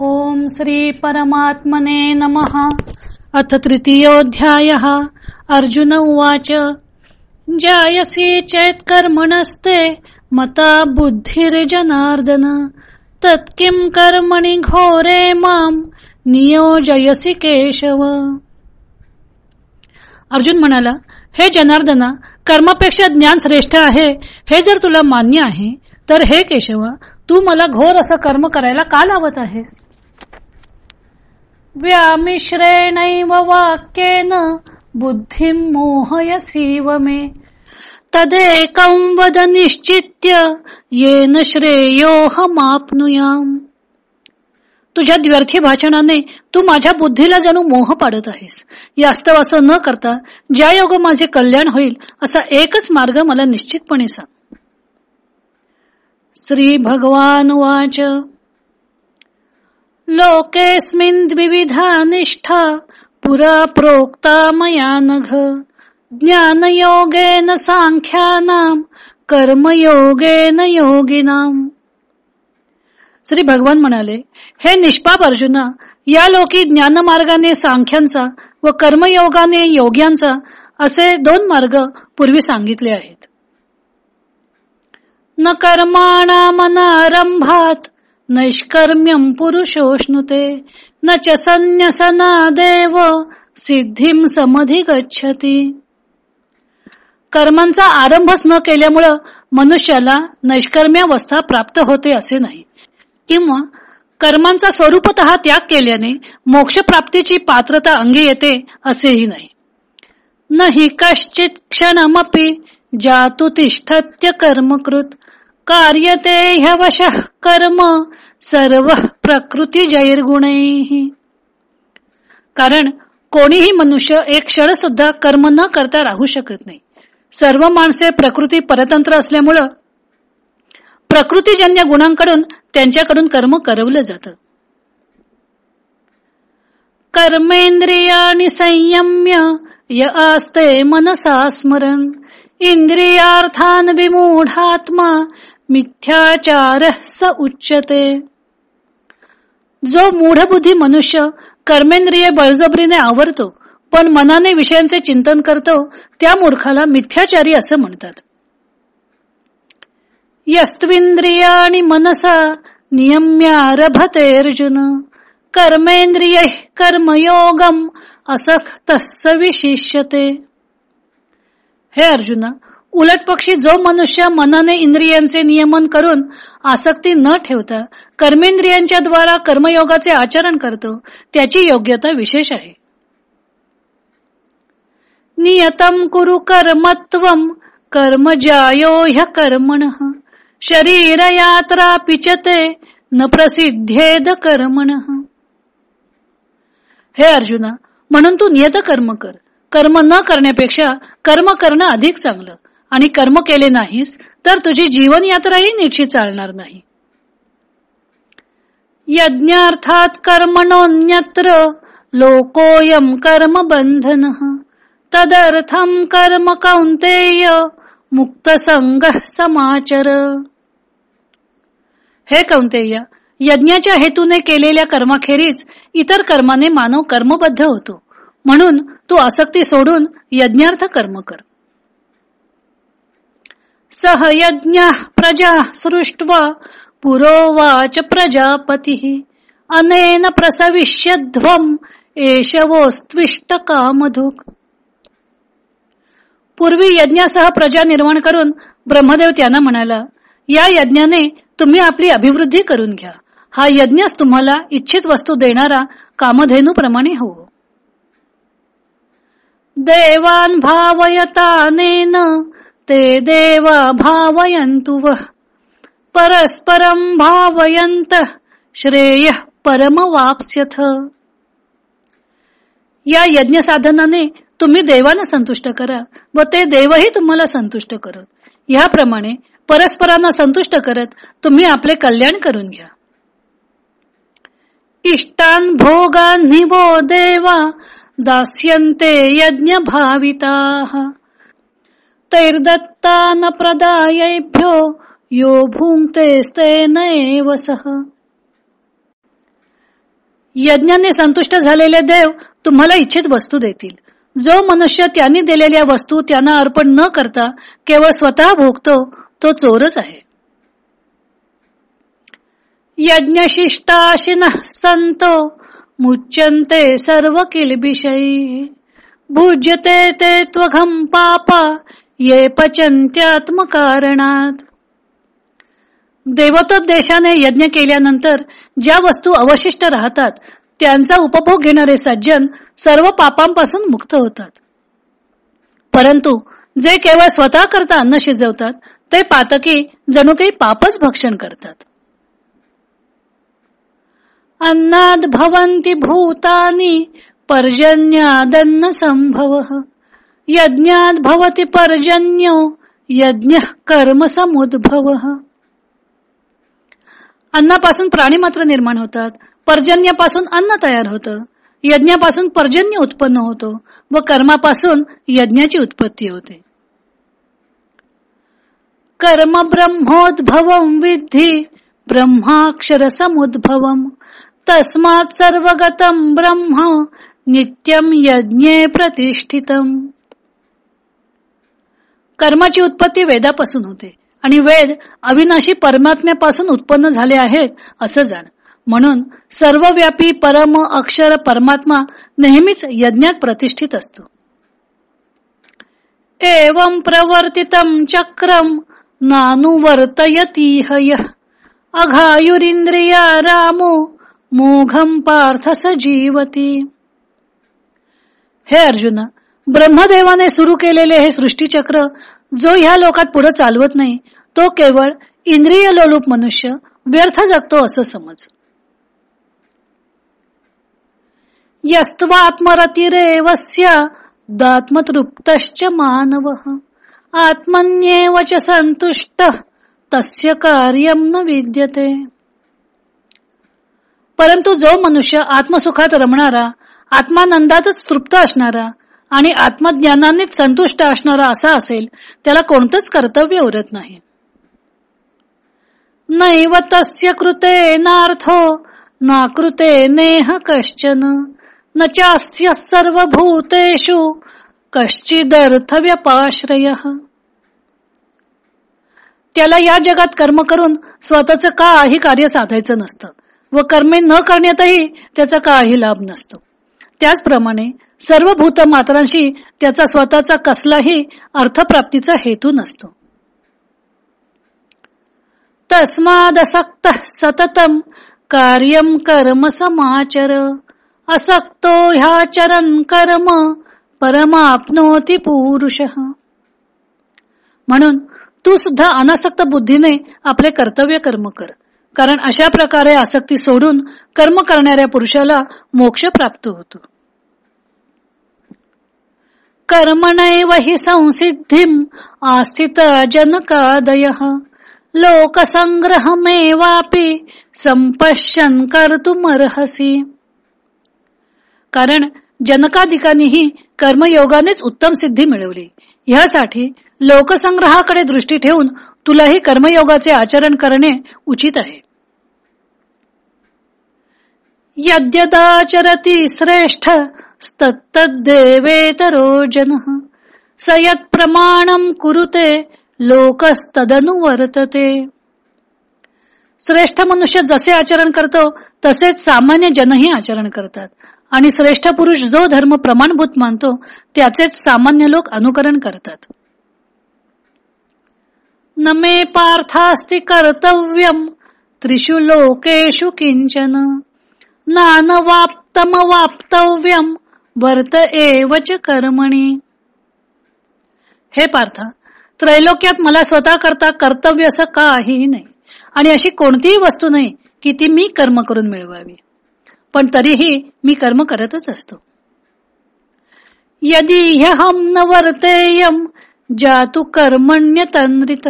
ओम श्री परमात्मने नमः. अथ तृतीयोऽध्यायः. अर्जुन उवाच जायसी चेत्कर्मणस्ते मता बुद्धिर्जनार्दन। तत्किं कर्मणि घोरे माम नियोजयसी केशव. अर्जुन म्हणाला हे जनार्दना कर्मापेक्षा ज्ञान श्रेष्ठ आहे. हे जर तुला मान्य आहे तर हे केशव तू मला घोर असं कर्म करायला का लावत आहेस? व्यामिश्रेणैव वाक्येन बुद्धिं मोहयसीव मे तदेकं वद निश्चित्य येन श्रेयोहमाप्नुयाम तुझ्या द्व्यर्थी भाषणाने तू माझ्या बुद्धीला जणू मोह पाडत आहेस. यास्तव असं न करता ज्या योग माझे कल्याण होईल असा एकच मार्ग मला निश्चितपणे सांग. श्री भगवान वाच लोकेस्मिन् द्विविधा निष्ठा पुरा प्रोक्ता मया नघ। ज्ञानयोगेन सांख्यानाम कर्मयोगेन योगिनाम। श्री भगवान म्हणाले हे निष्पाप अर्जुना या लोकी ज्ञानमार्गाने सांख्यांचा व कर्मयोगाने योग्यांचा असे दोन मार्ग पूर्वी सांगितले आहेत. न कर्माणामनारंभात नैष्कर्म्यम पुरुषोष्णुते न च देव सिद्धीम समधी गच्छती कर्मांचा आरंभच न केल्यामुळं मनुष्याला नैष्कर्म्यावस्था प्राप्त होते असे नाही. किंवा कर्मांचा स्वरूपत त्याग केल्याने मोक्षप्राप्तीची पात्रता अंगी येते असेही नाही. न हि कश्चित क्षणमपि जातु तिष्ठत्य कर्मकृत कार्यते ह्यवश कर्म सर्व प्रकृती जैर्गुणै. कारण कोणीही मनुष्य एक क्षण सुद्धा कर्म न करता राहू शकत नाही. सर्व माणसे प्रकृती परतंत्र असल्यामुळं प्रकृतीजन्य गुणांकडून त्यांच्याकडून कर्म करवलं जात. कर्मेंद्रियाणी संयम्य य आस्ते मनसा स्मरण इंद्रियार्थान विमूढात्मा मिथ्याचार स उच्चते जो मूढबुद्धी मनुष्य कर्मेंद्रिय बळजबरीने आवरतो पण मनाने विषयांचे चिंतन करतो त्या मूर्खाला मिथ्याचारी असं म्हणतात. यस्त्विंद्रियाणी मनसा नियम्यारभते अर्जुन कर्मेंद्रिय कर्मयोगम असख असक्त विशिष्यते हे अर्जुना उलट पक्षी जो मनुष्य मनाने इंद्रियांचे नियमन करून आसक्ती न ठेवता कर्मेंद्रियांच्या द्वारा कर्मयोगाचे आचरण करतो त्याची योग्यता विशेष आहे. नियतम कुरु कर्मत्व कर्म जायो ह्य कर्मण शरीर यात्रा पिचते न प्रसिद्धेद कर्मण. हे अर्जुना म्हणून तू नियत कर्म कर. कर्म न करण्यापेक्षा कर्म करणं अधिक चांगलं. आणि कर्म केले नाहीस तर तुझी जीवन यात्राही नीटशी चालणार नाही. यज्ञार्थात कर्मणोन्यत्र लोकोयम कर्म बंधन तदर्थम कर्म कौंतेय मुक्त संग समाचर. हे कौंतेय यज्ञाच्या हेतूने केलेल्या कर्माखेरीज इतर कर्माने मानव कर्मबद्ध होतो. म्हणून तू आसक्ती सोडून यज्ञार्थ कर्म कर. सहयज्ञ प्रजा सृष्ट्वा पुरोवाच प्रजापती। अनेन प्रसविष्यध्वम एशवोस्त्विष्ट कामधुक पूर्वी यज्ञासह प्रजा निर्माण करून ब्रह्मदेव त्यांना म्हणाला या यज्ञाने तुम्ही आपली अभिवृद्धी करून घ्या. हा यज्ञच तुम्हाला इच्छित वस्तू देणारा कामधेनूप्रमाणे हो देवान भावयतानेन ते देवा भावयंतु परस्परम भावयंत श्रेय परम परमवाप्स्यथ या यज्ञ साधनाने तुम्ही देवाला संतुष्ट करा व ते देवही तुम्हाला संतुष्ट करत. याप्रमाणे परस्परांना संतुष्ट करत तुम्ही आपले कल्याण करून घ्या. इष्टान भोगान निवो देवा दास्यन्ते यज्ञ भाविता तैर्दत्ता न प्रदायेभ्यो यो भुंक्तेस्तेन एव सह यज्ञाने संतुष्ट झालेले देव तुम्हाला इच्छित वस्तू देतील. जो मनुष्य त्यांनी दिलेल्या वस्तू त्यांना अर्पण न करता केवळ स्वतः भोगतो तो चोरच आहे. यज्ञशिष्टाशिन संतो मुच्यन्ते सर्व किलबिषयी भुज्यते ते त्वघम पापा ये पचंत्यात्मकारणात. देशाने यज्ञ केल्यानंतर ज्या वस्तू अवशिष्ट राहतात त्यांचा उपभोग घेणारे सज्जन सर्व पापांपासून मुक्त होतात. परंतु जे केवळ स्वतः करता अन्न शिजवतात ते पातकी जणू काही पापच भक्षण करतात. अन्नाद भवंती भूतानी पर्जन्यादन्न संभव यज्ञात भवती पर्जन्यो यज्ञ कर्म समुद्भव. अन्नापासून प्राणी मात्र निर्माण होतात पर्जन्यापासून अन्न तयार होतं यज्ञापासून पर्जन्य उत्पन्न होतो व कर्मापासून यज्ञाची उत्पत्ती होते. कर्म ब्रह्मोद्भव विद्धी ब्रह्माक्षर समुद्भव तस्मात सर्वगतम ब्रह्म नित्यम यज्ञे प्रतिष्ठितम. कर्माची उत्पत्ती वेदापासून होते. आणि वेद अविनाशी परमात्म्यापासून उत्पन्न झाले आहेत असं जाण. म्हणून सर्वव्यापी परम अक्षर परमात्मा नेहमीच यज्ञात प्रतिष्ठित असतो. एवं प्रवर्तितं चक्रम नानुवर्तयतीह अघायुरिंद्रिया रामो मोघम पार्थ सजीवती. हे अर्जुन ब्रह्मदेवाने सुरू केलेले हे सृष्टीचक्र जो ह्या लोकात पुढे चालवत नाही तो केवळ इंद्रिय लोलूप मनुष्य व्यर्थ जगतो असं समज. यस्त्वात्मरतिरेवस्य दात्मतृप्तश्च मानव आत्मन्येव च संतुष्ट तस्य कार्यम न विद्यते. परंतु जो मनुष्य आत्मसुखात रमणारा आत्मानंदातच तृप्त असणारा आणि आत्मज्ञानानेच संतुष्ट असणारा असा असेल त्याला कोणतंच कर्तव्य उरत नाही. नैव तस्य कृते नार्थो नाकृते नेह कश्चन न चास्य सर्वभूतेषु कश्चिदर्थ व्यपाश्रय त्याला या जगात कर्म करून स्वतःच काही कार्य साधायचं नसतं व कर्मे न करण्यातही त्याचा काही लाभ नसतो. त्याचप्रमाणे सर्व भूत मात्रांशी त्याचा स्वतःचा कसलाही अर्थप्राप्तीचा हेतू नसतो. तस्मादसक्त सततम कार्यम कर्म समाचर असक्तो ह्याचरण कर्म परमाप्नोती पुरुष. म्हणून तू सुद्धा अनासक्त बुद्धीने आपले कर्तव्य कर्म कर कारण अशा प्रकारे आसक्ती सोडून कर्म करणाऱ्या पुरुषाला मोक्ष प्राप्त होतो. कर्मणैव हि संसिद्धिम आस्थित जनकादय। लोकसंग्रहमेवापि संपश्यन कर्तुमर्हसी। कारण जनकाधिकांनीही कर्मयोगानेच उत्तम सिद्धी मिळवली. ह्यासाठी लोकसंग्रहाकडे दृष्टी ठेवून तुलाही कर्मयोगाचे आचरण करणे उचित आहे. यद्यदाचरती श्रेष्ठ स्तत्तद्देवेतरो जनः स प्रमाणम कुरुते लोकस्तदनुवर्तते। श्रेष्ठ मनुष्य जसे आचरण करतो तसेच सामान्य जनही आचरण करतात. आणि श्रेष्ठ पुरुष जो धर्म प्रमाणभूत मानतो त्याचेच सामान्य लोक अनुकरण करतात. न मे पार्थास्ति कर्तव्यम त्रिषु लोकेषु किंचन नानवाप्तमवाप्तव्यम वर्त एवच कर्मणी. हे पार्थ त्रैलोक्यात मला स्वतः करता कर्तव्य असं काहीही नाही. आणि अशी कोणतीही वस्तू नाही की ती मी कर्म करून मिळवावी. पण तरीही मी कर्म करतच असतो. यदि ह्यहम न वर्तेयम जातु कर्मण्य तंद्रित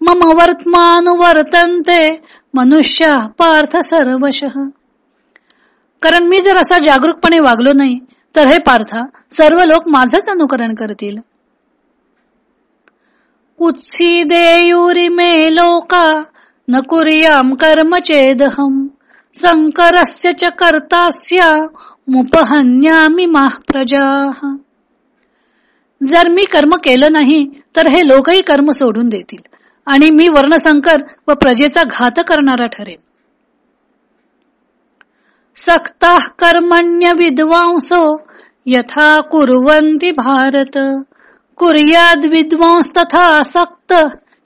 मम वर्तमानुवर्तन्ते मनुष्य पार्थ सर्वशः. कारण मी जर असा जागरूकपणे वागलो नाही तर हे पार्था सर्व लोक माझच अनुकरण करतील. उत्सीदेयुरी मे लोका न कुर्याम कर्म चेदहम संकरस्य च कर्तास्या मुपहन्यामी माह प्रजा जर मी कर्म केलं नाही तर हे लोकही कर्म सोडून देतील आणि मी वर्णसंकर व प्रजेचा घात करणारा ठरेन. सक्ता कर्मण्य विद्वांसो यथा कुर्वन्ति भारत। कुर्याद विद्वांस तथा सक्त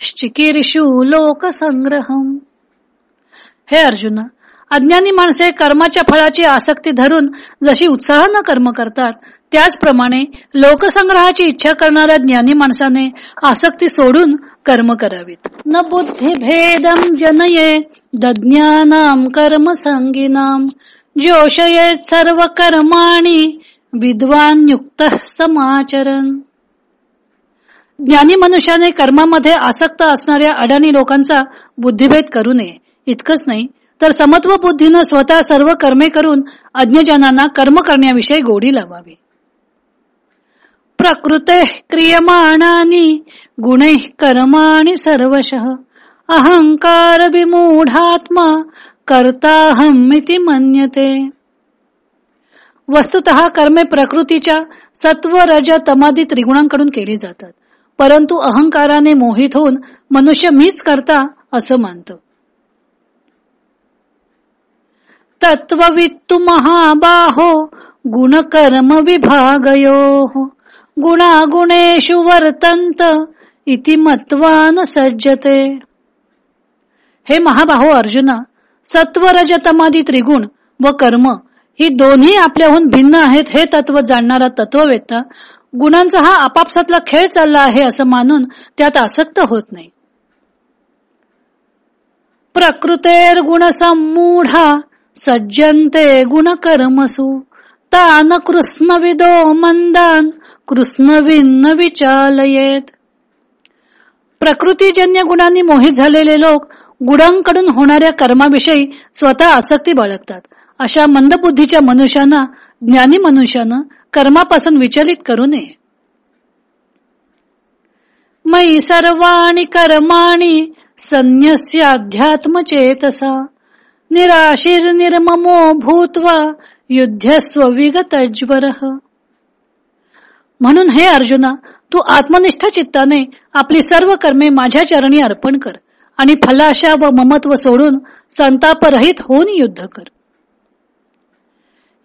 शिकीर्षू लोक हे अर्जुन अज्ञानी माणसे कर्माच्या फळाची आसक्ती धरून जशी उत्साहानं कर्म करतात त्याचप्रमाणे लोकसंग्रहाची इच्छा करणाऱ्या ज्ञानी माणसाने आसक्ती सोडून कर्म करावीत. न बुद्धी भेदम जनये दज्ञानाम कर्म संगीनाम जोशयेत सर्व कर्माणी विद्वान युक्त समाचरण ज्ञानी मनुष्याने कर्मामध्ये आसक्त असणाऱ्या अडाणी लोकांचा बुद्धिभेद करू नये. इतकंच नाही तर समत्व बुद्धीनं स्वतः सर्व कर्मे करून अज्ञजनांना कर्म करण्याविषयी गोडी लावावी. प्रकृते क्रियमाणानी गुणे कर्माणी सर्वश. अहंकार विमूढात्मा करताहमिती मन्यते. वस्तुत कर्मे प्रकृतीच्या सत्व रज तमादी त्रिगुणांकडून केली जातात. परंतु अहंकाराने मोहित होऊन मनुष्य मीच करता असं मानतो. तत्ववित्तु महाबाहो गुणकर्म विभागयो गुणागुणेषु वर्तंत इति मत्वान सज्जते. हे महाबाहो अर्जुना सत्वरजतमादी त्रिगुण व कर्म ही दोन्ही आपल्याहून भिन्न आहेत हे तत्व जाणणारा तत्ववेत्ता गुणांचा हा आपापसातला खेळ चालला आहे असं मानून त्यात आसक्त होत नाही. प्रकृतेर गुण समूढा सज्जनते गुण कर्मसु तान कृष्णविदो मंदान कृष्णविन्न विचालयेत. प्रकृतीजन्य गुणांनी मोहित झालेले लोक गुणांकडून होणाऱ्या कर्माविषयी स्वतः आसक्ती बाळगतात. अशा मंदबुद्धीच्या मनुष्यांना ज्ञानी मनुष्यानं कर्मापासून विचलित करू नये. मयी सर्वाणी कर्माणी संन्यस्य अध्यात्मचेतसा निराशीर निर्ममो भूत्वा युद्धस्व विगतज्वर. म्हणून हे अर्जुना तू आत्मनिष्ठ चित्ताने आपली सर्व कर्मे माझ्या चरणी अर्पण कर आणि फलाशा व ममत्व सोडून संतापरहित होऊन युद्ध कर.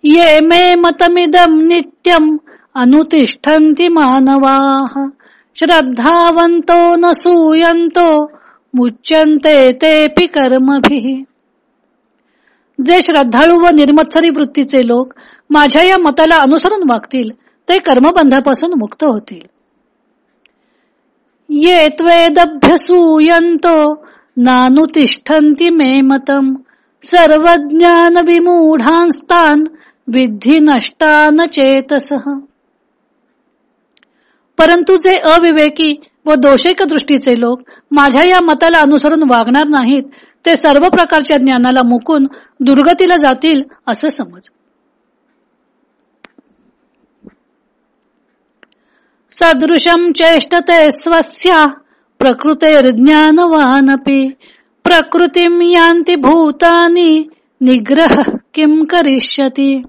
ये मे मतमिदम नित्यम अनुतिष्ठन्ति मानवाः। श्रद्धावंतो न सूयंतो मुच्यन्ते तेपि कर्मभिः। जे श्रद्धाळू व निर्मत्सरी वृत्तीचे लोक माझ्या या मताला अनुसरून वागतील ते कर्मबंधापासून मुक्त होतील. ये त्वेदभ्यसूयंतो नानुतिष्ठन्ति मे मतम। सर्वज्ञान विमूढांस्तान विधी नष्टान चेतस. परंतु जे अविवेकी व दोषेक दृष्टीचे लोक माझ्या या मताला अनुसरून वागणार नाहीत ते सर्व प्रकारच्या ज्ञानाला मुकून दुर्गतीला जातील असं समज. सदृशम चेष्टते स्वस्या प्रकृतेर्ज्ञानवानपि प्रकृतीम यांती भूतानी निग्रह किम करिष्यती?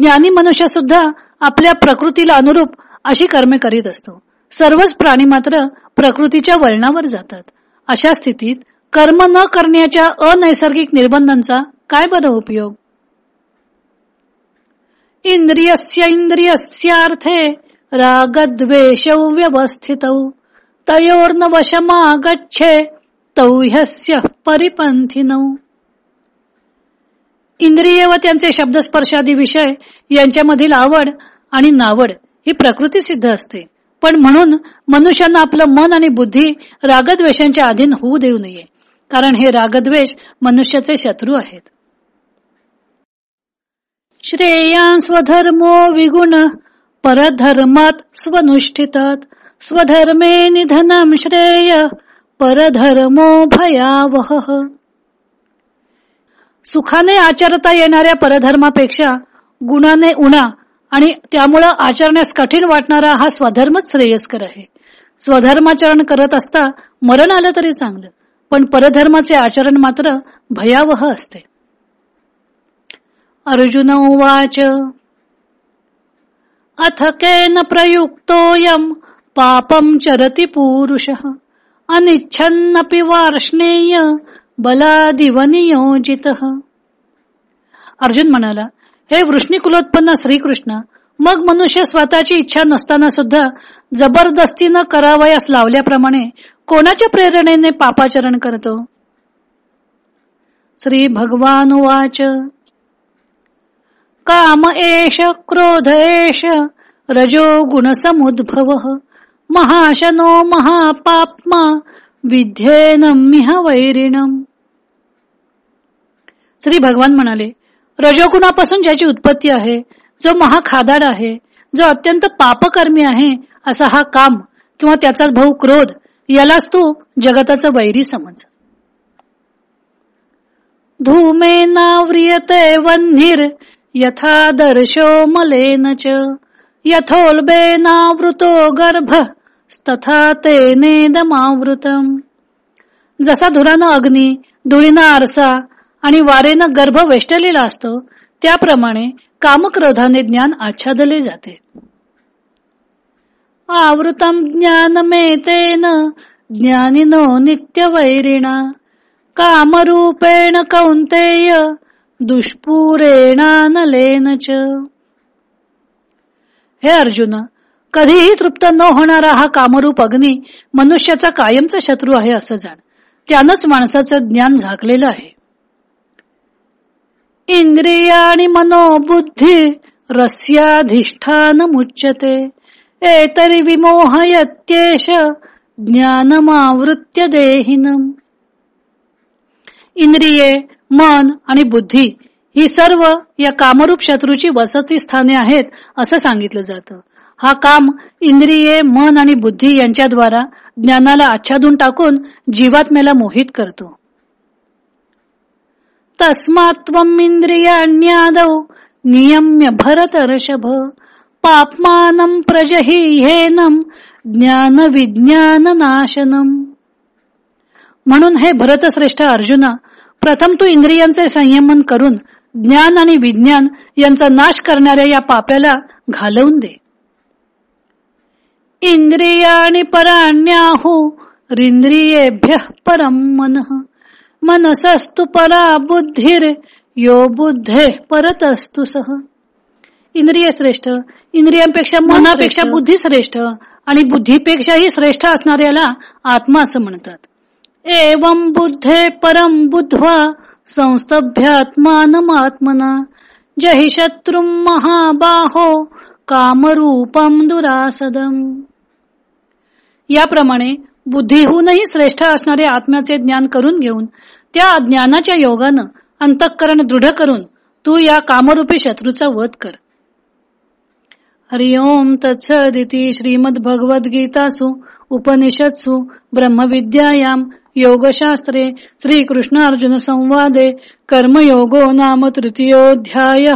ज्ञानी मनुष्य सुद्धा आपल्या प्रकृतीला अनुरूप अशी कर्मे करीत असतो. सर्वच प्राणी मात्र प्रकृतीच्या वळणावर जातात. अशा स्थितीत कर्म न करण्याच्या अनैसर्गिक निर्बंधांचा काय बरं उपयोग? इंद्रियस्य इंद्रियस्यार्थे रागद्वेष व्यवस्थित. तयोर्न वशमागच्छे तौह्यस्य परिपंथिनौ इंद्रिय व त्यांचे शब्दस्पर्शादी विषय यांच्यामधील आवड आणि नावड ही प्रकृती सिद्ध असते. पण म्हणून मनुष्यांना आपलं मन आणि बुद्धी रागद्वेषांच्या अधीन होऊ देऊ नये कारण हे रागद्वेष मनुष्याचे शत्रू आहेत. श्रेयान स्वधर्मो विगुण परधर्मात स्वनुष्ठितात. स्वधर्मे निधनम श्रेय परधर्मो भयावह। सुखाने आचरता येणाऱ्या परधर्मापेक्षा गुणाने उणा आणि त्यामुळं आचरण्यास कठीण वाटणारा हा स्वधर्मच श्रेयस्कर आहे. स्वधर्माचरण करत असता मरण आलं तरी चांगलं पण परधर्माचे आचरण मात्र भयावह असते. अर्जुन उवाच अथ केन प्रयुक्तोऽयं पापं चरति पुरुषः अनिच्छन्नपि वार्ष्णेय बलादिवनियोजित. अर्जुन म्हणाला हे वृष्णीकुलोत्पन्न श्रीकृष्ण मग मनुष्य स्वतःची इच्छा नसताना सुद्धा जबरदस्तीनं करावयास लावल्याप्रमाणे कोणाच्या प्रेरणेने पापाचरण करतो? श्री भगवान वाच काम एष क्रोध एष रजो गुणसमुद्भव महाशनो महापाप्मा विध्येनमिह वैरिणम. श्री भगवान म्हणाले रजोगुणापासून ज्याची उत्पत्ती आहे जो महाखादाड आहे जो अत्यंत पापकर्मी आहे असा हा काम किंवा त्याचा भाऊ क्रोध यालाच तू जगताचा वैरी समज. धूमेनाव्रियते वन्हीर यथा दर्शो मलेन च यथोल्बेनावृतो गर्भ तथा तेनेदमावृतम जसा धुरानं अग्नी धुळीनं आरसा आणि वारेनं गर्भ वेष्टलेला असतो त्याप्रमाणे कामक्रोधाने ज्ञान आच्छादले जाते. आवृतम ज्ञानमेतेन ज्ञानिनो नित्यवैरिणा. कामरूपेण कौंतेय दुष्पूरेणानलेन च. हे अर्जुन कधीही तृप्त न होणारा हा कामरूप अग्नी मनुष्याचा कायमचा शत्रू आहे असं जाण. त्यानंच माणसाचं ज्ञान झाकलेलं आहे. इंद्रिया आणि मनोबुद्धी रस्याधिष्ठान मुच्यते. एतरी विमोहयत्येष ज्ञानमावृत्य देहिनम इंद्रिये मन आणि बुद्धी ही सर्व या कामरूप शत्रूची वसती स्थाने आहेत असं सांगितलं जातं. हा काम इंद्रिये मन आणि बुद्धी यांच्याद्वारा ज्ञानाला आच्छादून टाकून जीवात्म्याला मोहित करतो. तस्मात्त्वम् इंद्रियाण्यादौ नियम्य भरतर्षभ पापमानं प्रजहीहेनं ज्ञान विज्ञान नाशनम म्हणून हे भरतश्रेष्ठ अर्जुना प्रथम तू इंद्रियांचे संयमन करून ज्ञान आणि विज्ञान यांचा नाश करणाऱ्या या पाप्याला घालवून दे. इंद्रियाणी पराण्याहू रिंद्रियेभ्य परम मन। मनसस्तु परा बुद्धीर यो बुद्धे परत असतु सह इंद्रिय श्रेष्ठ। इंद्रियांपेक्षा मनापेक्षा बुद्धी श्रेष्ठ आणि बुद्धीपेक्षाही श्रेष्ठ असणाऱ्याला आत्मा असं म्हणतात. एवं बुद्धे परम बुद्ध्वा संस्तभ्यात्मानमात्मना। जहि शत्रु महाबाहो कामरूपम दुरासदम। याप्रमाणे बुद्धीहूनही श्रेष्ठ असणारे आत्म्याचे ज्ञान करून घेऊन त्या ज्ञानाच्या योगानं अंतःकरण दृढ करून तू या कामरूपी शत्रूचा वध कर. हरिओम तत्सदिती श्रीमद भगवद्गीतासु उपनिषत्सु ब्रह्मविद्यायाम योगशास्त्रे श्रीकृष्ण अर्जुन संवादे कर्मयोगो नाम तृतीयोध्याय